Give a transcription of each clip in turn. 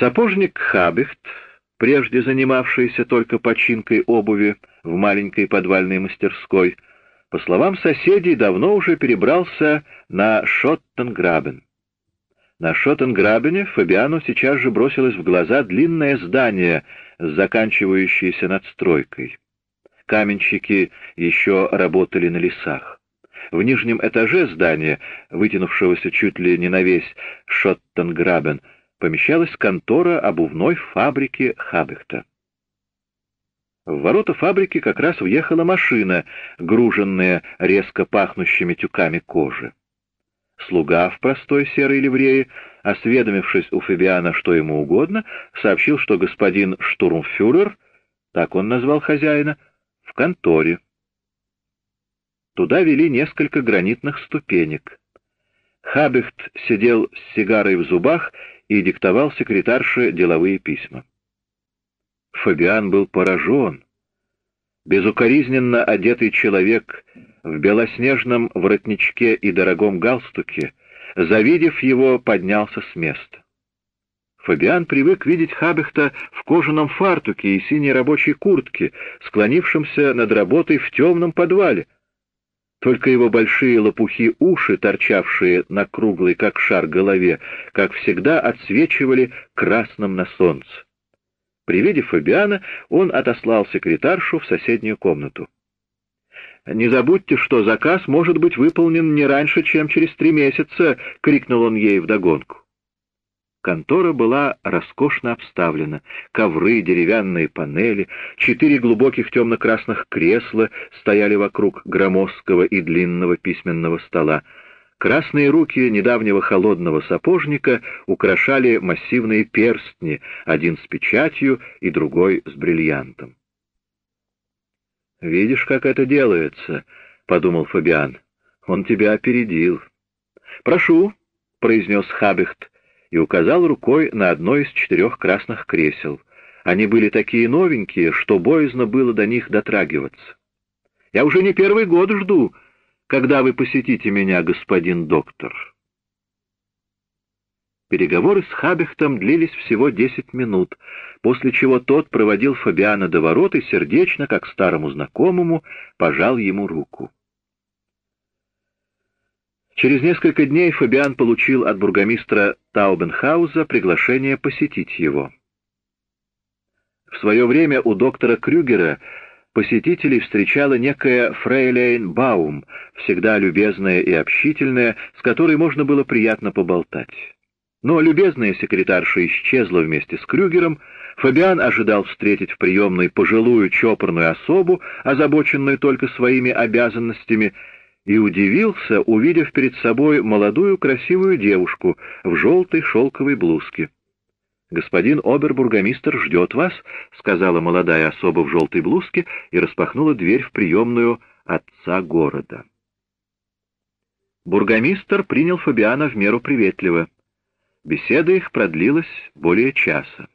Сапожник Хабихт, прежде занимавшийся только починкой обуви в маленькой подвальной мастерской, по словам соседей, давно уже перебрался на Шоттенграбен. На Шоттенграбене Фабиану сейчас же бросилось в глаза длинное здание с заканчивающейся надстройкой. Каменщики еще работали на лесах. В нижнем этаже здания, вытянувшегося чуть ли не на весь Шоттенграбен, помещалась контора обувной фабрики Хабехта. В ворота фабрики как раз въехала машина, груженная резко пахнущими тюками кожи. Слуга в простой серой ливрее, осведомившись у Фабиана, что ему угодно, сообщил, что господин штурмфюрер, так он назвал хозяина, в конторе. Туда вели несколько гранитных ступенек. Хабехт сидел с сигарой в зубах и диктовал секретарше деловые письма. Фабиан был поражен. Безукоризненно одетый человек в белоснежном воротничке и дорогом галстуке, завидев его, поднялся с места. Фабиан привык видеть Хабехта в кожаном фартуке и синей рабочей куртке, склонившемся над работой в темном подвале. Только его большие лопухи уши, торчавшие на круглой, как шар, голове, как всегда отсвечивали красным на солнце. При виде Фабиана он отослал секретаршу в соседнюю комнату. «Не забудьте, что заказ может быть выполнен не раньше, чем через три месяца!» — крикнул он ей вдогонку. Контора была роскошно обставлена. Ковры, деревянные панели, четыре глубоких темно-красных кресла стояли вокруг громоздкого и длинного письменного стола. Красные руки недавнего холодного сапожника украшали массивные перстни, один с печатью и другой с бриллиантом. «Видишь, как это делается?» — подумал Фабиан. «Он тебя опередил». «Прошу», — произнес Хабихт и указал рукой на одно из четырех красных кресел. Они были такие новенькие, что боязно было до них дотрагиваться. «Я уже не первый год жду», когда вы посетите меня, господин доктор?» Переговоры с Хабихтом длились всего десять минут, после чего тот проводил Фабиана до ворот и сердечно, как старому знакомому, пожал ему руку. Через несколько дней Фабиан получил от бургомистра Таубенхауза приглашение посетить его. В свое время у доктора Крюгера посетителей встречала некая фрейлейн Баум, всегда любезная и общительная, с которой можно было приятно поболтать. Но любезная секретарша исчезла вместе с Крюгером, Фабиан ожидал встретить в приемной пожилую чопорную особу, озабоченную только своими обязанностями, и удивился, увидев перед собой молодую красивую девушку в желтой шелковой блузке. «Господин обербургомистр ждет вас», — сказала молодая особа в желтой блузке и распахнула дверь в приемную отца города. Бургомистр принял Фабиана в меру приветливо. Беседа их продлилась более часа.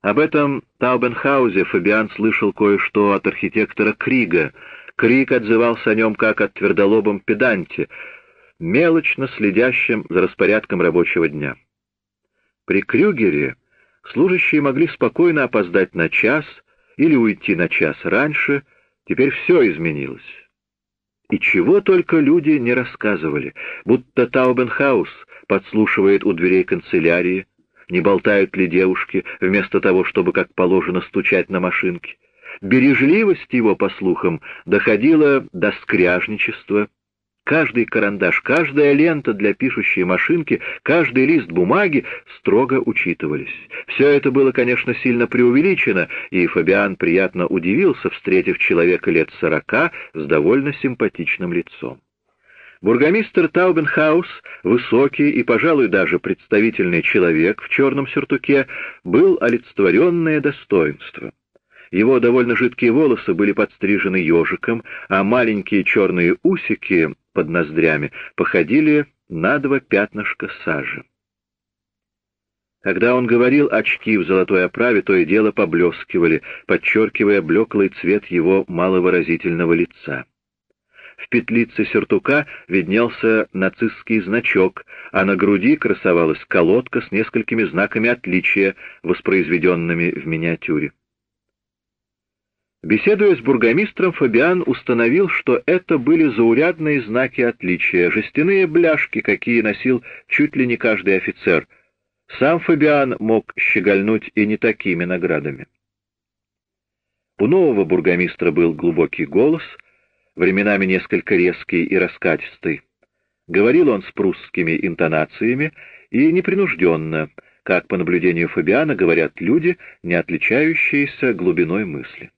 Об этом Таубенхаузе Фабиан слышал кое-что от архитектора Крига. Криг отзывался о нем как о твердолобом педанте, мелочно следящем за распорядком рабочего дня. При Крюгере служащие могли спокойно опоздать на час или уйти на час раньше, теперь все изменилось. И чего только люди не рассказывали, будто Таубенхаус подслушивает у дверей канцелярии, не болтают ли девушки, вместо того, чтобы, как положено, стучать на машинке. Бережливость его, по слухам, доходила до скряжничества, Каждый карандаш, каждая лента для пишущей машинки, каждый лист бумаги строго учитывались. Все это было, конечно, сильно преувеличено, и Фабиан приятно удивился, встретив человека лет сорока с довольно симпатичным лицом. Бургомистр Таубенхаус, высокий и, пожалуй, даже представительный человек в черном сюртуке, был олицетворенное достоинство. Его довольно жидкие волосы были подстрижены ежиком, а маленькие черные усики под ноздрями походили на два пятнышка сажи. Когда он говорил, очки в золотой оправе то и дело поблескивали, подчеркивая блеклый цвет его маловыразительного лица. в петлице сюртука виднелся нацистский значок, а на груди красовалась колодка с несколькими знаками отличия, воспроизведенными в миниатюре. Беседуя с бургомистром, Фабиан установил, что это были заурядные знаки отличия, жестяные бляшки, какие носил чуть ли не каждый офицер. Сам Фабиан мог щегольнуть и не такими наградами. У нового бургомистра был глубокий голос, временами несколько резкий и раскатистый. Говорил он с прусскими интонациями и непринужденно, как, по наблюдению Фабиана, говорят люди, не отличающиеся глубиной мысли.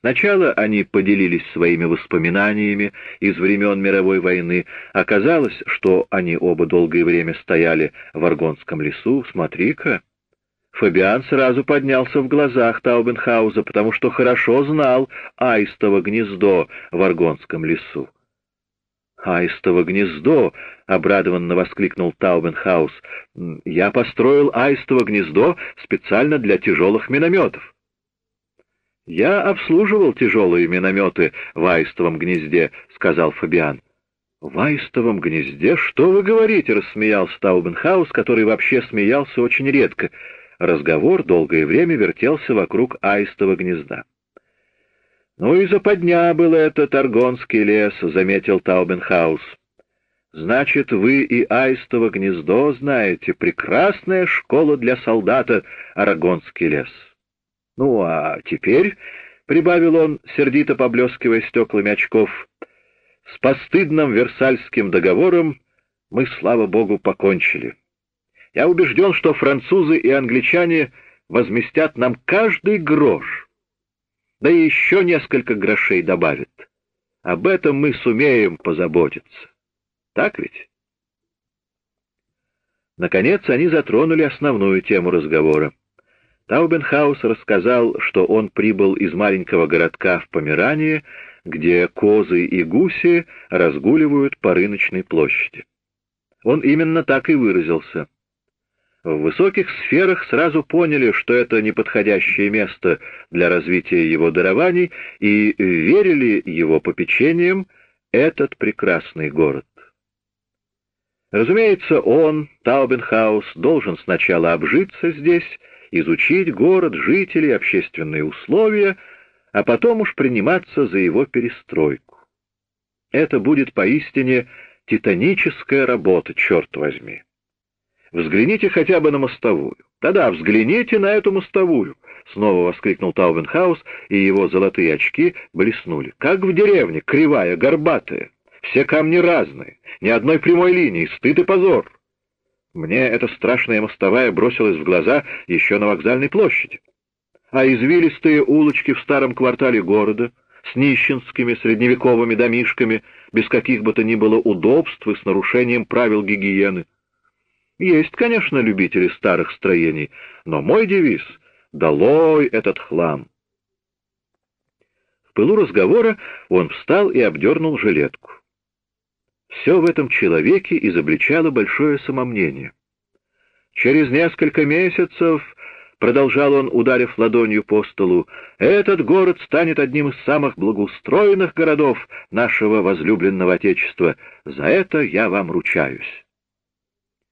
Сначала они поделились своими воспоминаниями из времен мировой войны. Оказалось, что они оба долгое время стояли в Аргонском лесу. Смотри-ка, Фабиан сразу поднялся в глазах Таубенхауза, потому что хорошо знал аистово гнездо в Аргонском лесу. «Аистово гнездо!» — обрадованно воскликнул Таубенхаус. «Я построил аистово гнездо специально для тяжелых минометов». «Я обслуживал тяжелые минометы в аистовом гнезде», — сказал Фабиан. «В аистовом гнезде? Что вы говорите?» — рассмеялся Таубенхаус, который вообще смеялся очень редко — Разговор долгое время вертелся вокруг аистова гнезда. «Ну и западня был этот Аргонский лес», — заметил Таубенхаус. «Значит, вы и аистово гнездо знаете. Прекрасная школа для солдата Арагонский лес». «Ну, а теперь», — прибавил он, сердито поблескивая стеклами очков, — «с постыдным Версальским договором мы, слава богу, покончили». Я убежден, что французы и англичане возместят нам каждый грош, да и еще несколько грошей добавят. Об этом мы сумеем позаботиться. Так ведь? Наконец они затронули основную тему разговора. Таубенхаус рассказал, что он прибыл из маленького городка в Померании, где козы и гуси разгуливают по рыночной площади. Он именно так и выразился — в высоких сферах сразу поняли, что это неподходящее место для развития его дарований, и верили его попечением этот прекрасный город. Разумеется, он, Таубенхаус, должен сначала обжиться здесь, изучить город, жителей, общественные условия, а потом уж приниматься за его перестройку. Это будет поистине титаническая работа, черт возьми. Взгляните хотя бы на мостовую. Да-да, взгляните на эту мостовую!» Снова воскликнул Таубенхаус, и его золотые очки блеснули. «Как в деревне, кривая, горбатая. Все камни разные, ни одной прямой линии, стыд и позор. Мне эта страшная мостовая бросилась в глаза еще на вокзальной площади. А извилистые улочки в старом квартале города с нищенскими средневековыми домишками, без каких бы то ни было удобств и с нарушением правил гигиены — есть, конечно, любители старых строений, но мой девиз — «Долой этот хлам!» В пылу разговора он встал и обдернул жилетку. Все в этом человеке изобличало большое самомнение. Через несколько месяцев, — продолжал он, ударив ладонью по столу, — этот город станет одним из самых благоустроенных городов нашего возлюбленного Отечества. За это я вам ручаюсь.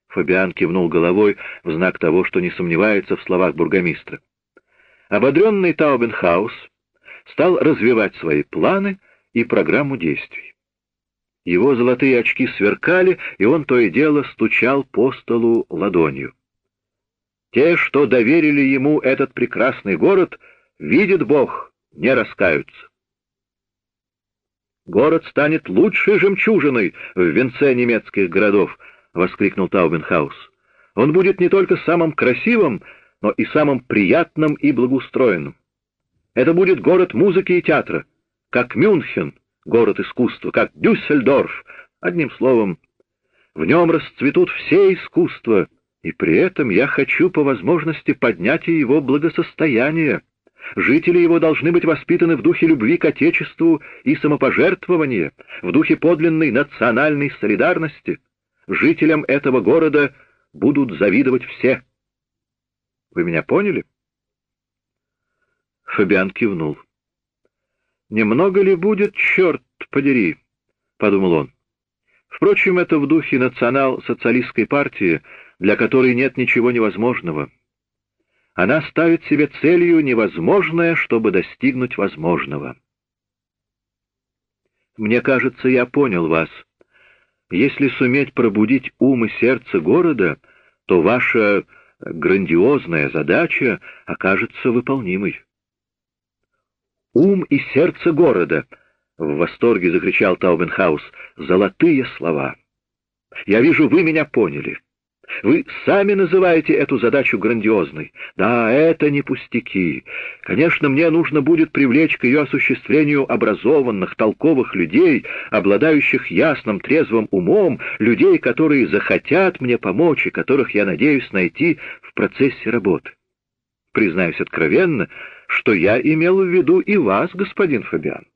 Фабиан кивнул головой в знак того, что не сомневается в словах бургомистра. Ободренный Таубенхаус стал развивать свои планы и программу действий. Его золотые очки сверкали, и он то и дело стучал по столу ладонью. Те, что доверили ему этот прекрасный город, видит Бог, не раскаются. Город станет лучшей жемчужиной в венце немецких городов, — воскликнул Таубенхаус. «Он будет не только самым красивым, но и самым приятным и благоустроенным. Это будет город музыки и театра, как Мюнхен, город искусства, как Дюссельдорф. Одним словом, в нем расцветут все искусства, и при этом я хочу по возможности поднять его благосостояние. Жители его должны быть воспитаны в духе любви к Отечеству и самопожертвования, в духе подлинной национальной солидарности жителям этого города будут завидовать все. Вы меня поняли? Фабиан кивнул. Немного ли будет, черт подери», — подумал он. Впрочем, это в духе национал-социалистской партии, для которой нет ничего невозможного. Она ставит себе целью невозможное, чтобы достигнуть возможного. Мне кажется, я понял вас. Если суметь пробудить ум и сердце города, то ваша грандиозная задача окажется выполнимой. «Ум и сердце города!» — в восторге закричал Таубенхаус. «Золотые слова! Я вижу, вы меня поняли. Вы сами называете эту задачу грандиозной. Да, это не пустяки. Конечно, мне нужно будет привлечь к ее осуществлению образованных, толковых людей, обладающих ясным, трезвым умом, людей, которые захотят мне помочь и которых я надеюсь найти в процессе работы. Признаюсь откровенно, что я имел в виду и вас, господин Фабиан.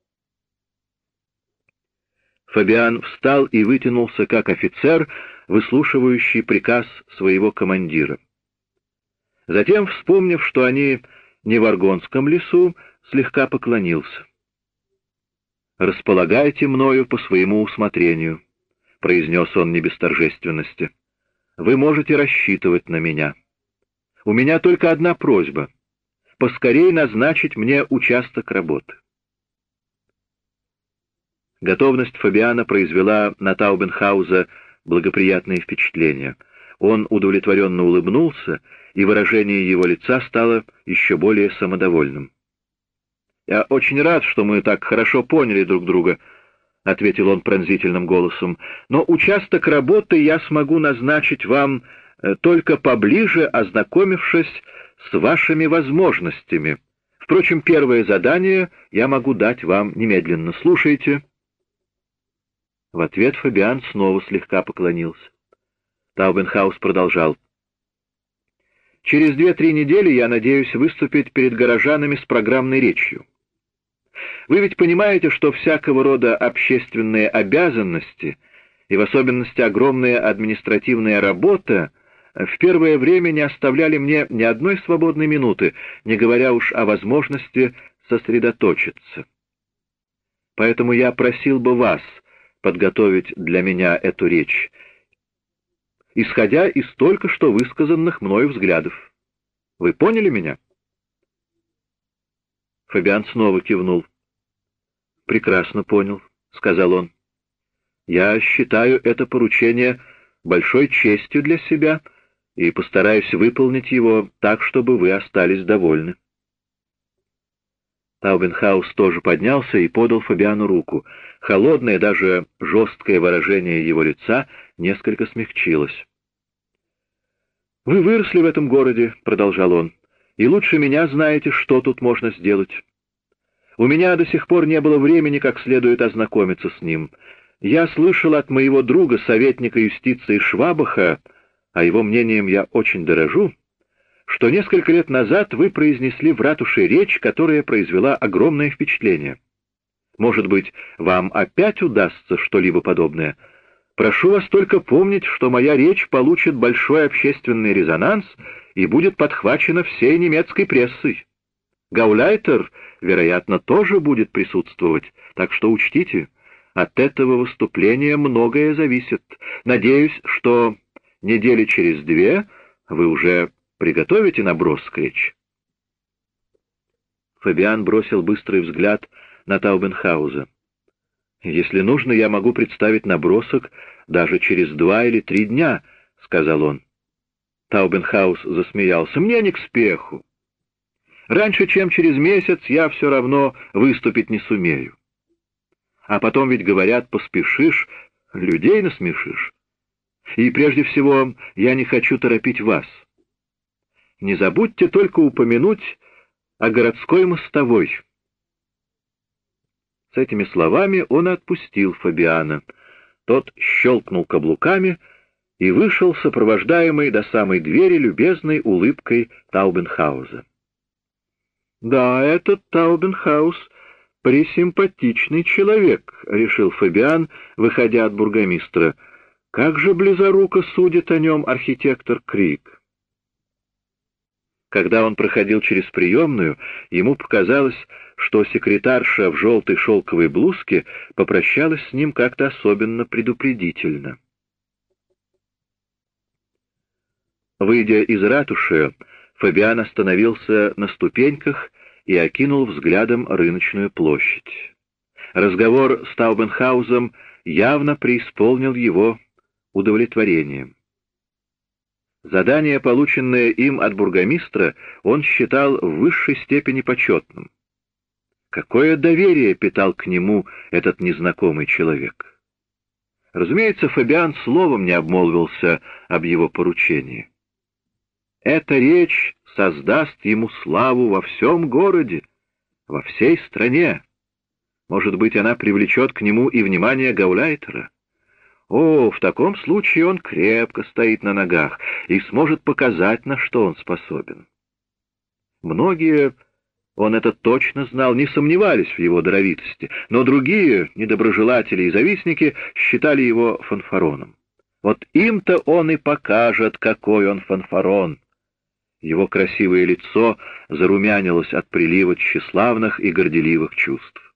Фабиан встал и вытянулся как офицер, выслушивающий приказ своего командира. Затем, вспомнив, что они не в Аргонском лесу, слегка поклонился. «Располагайте мною по своему усмотрению», — произнес он не без торжественности. «Вы можете рассчитывать на меня. У меня только одна просьба — поскорей назначить мне участок работы». Готовность Фабиана произвела на Таубенхауза благоприятное впечатление. Он удовлетворенно улыбнулся, и выражение его лица стало еще более самодовольным. «Я очень рад, что мы так хорошо поняли друг друга», — ответил он пронзительным голосом, — «но участок работы я смогу назначить вам э, только поближе, ознакомившись с вашими возможностями. Впрочем, первое задание я могу дать вам немедленно. Слушайте». В ответ Фабиан снова слегка поклонился. Таубенхаус продолжал. «Через две-три недели я надеюсь выступить перед горожанами с программной речью. Вы ведь понимаете, что всякого рода общественные обязанности, и в особенности огромная административная работа, в первое время не оставляли мне ни одной свободной минуты, не говоря уж о возможности сосредоточиться. Поэтому я просил бы вас — подготовить для меня эту речь, исходя из только что высказанных мною взглядов. Вы поняли меня? Фабиан снова кивнул. «Прекрасно понял», — сказал он. «Я считаю это поручение большой честью для себя и постараюсь выполнить его так, чтобы вы остались довольны». Таубенхаус тоже поднялся и подал Фабиану руку. Холодное, даже жесткое выражение его лица несколько смягчилось. «Вы выросли в этом городе», — продолжал он, — «и лучше меня знаете, что тут можно сделать. У меня до сих пор не было времени как следует ознакомиться с ним. Я слышал от моего друга, советника юстиции Швабаха, а его мнением я очень дорожу, что несколько лет назад вы произнесли в ратуше речь, которая произвела огромное впечатление. Может быть, вам опять удастся что-либо подобное? Прошу вас только помнить, что моя речь получит большой общественный резонанс и будет подхвачена всей немецкой прессой. Гауляйтер, вероятно, тоже будет присутствовать, так что учтите, от этого выступления многое зависит. Надеюсь, что недели через две вы уже Приготовите наброс к речи?» Фабиан бросил быстрый взгляд на Таубенхауза. «Если нужно, я могу представить набросок даже через два или три дня», — сказал он. Таубенхаус засмеялся. «Мне не к спеху. Раньше, чем через месяц, я все равно выступить не сумею. А потом ведь говорят, поспешишь, людей насмешишь. И прежде всего, я не хочу торопить вас. Не забудьте только упомянуть о городской мостовой. С этими словами он отпустил Фабиана. Тот щелкнул каблуками и вышел, сопровождаемый до самой двери любезной улыбкой Таубенхауза. «Да, этот Таубенхаус — присимпатичный человек», — решил Фабиан, выходя от бургомистра. «Как же близоруко судит о нем архитектор Крик!» Когда он проходил через приемную, ему показалось, что секретарша в желтой шелковой блузке попрощалась с ним как-то особенно предупредительно. Выйдя из ратуши, Фабиан остановился на ступеньках и окинул взглядом рыночную площадь. Разговор с Таубенхаузом явно преисполнил его удовлетворением. Задание, полученное им от бургомистра, он считал в высшей степени почетным. Какое доверие питал к нему этот незнакомый человек? Разумеется, Фабиан словом не обмолвился об его поручении. Эта речь создаст ему славу во всем городе, во всей стране. Может быть, она привлечет к нему и внимание Гауляйтера. О, в таком случае он крепко стоит на ногах и сможет показать, на что он способен. Многие, он это точно знал, не сомневались в его даровитости, но другие, недоброжелатели и завистники, считали его фанфароном. Вот им-то он и покажет, какой он фанфарон. Его красивое лицо зарумянилось от прилива тщеславных и горделивых чувств.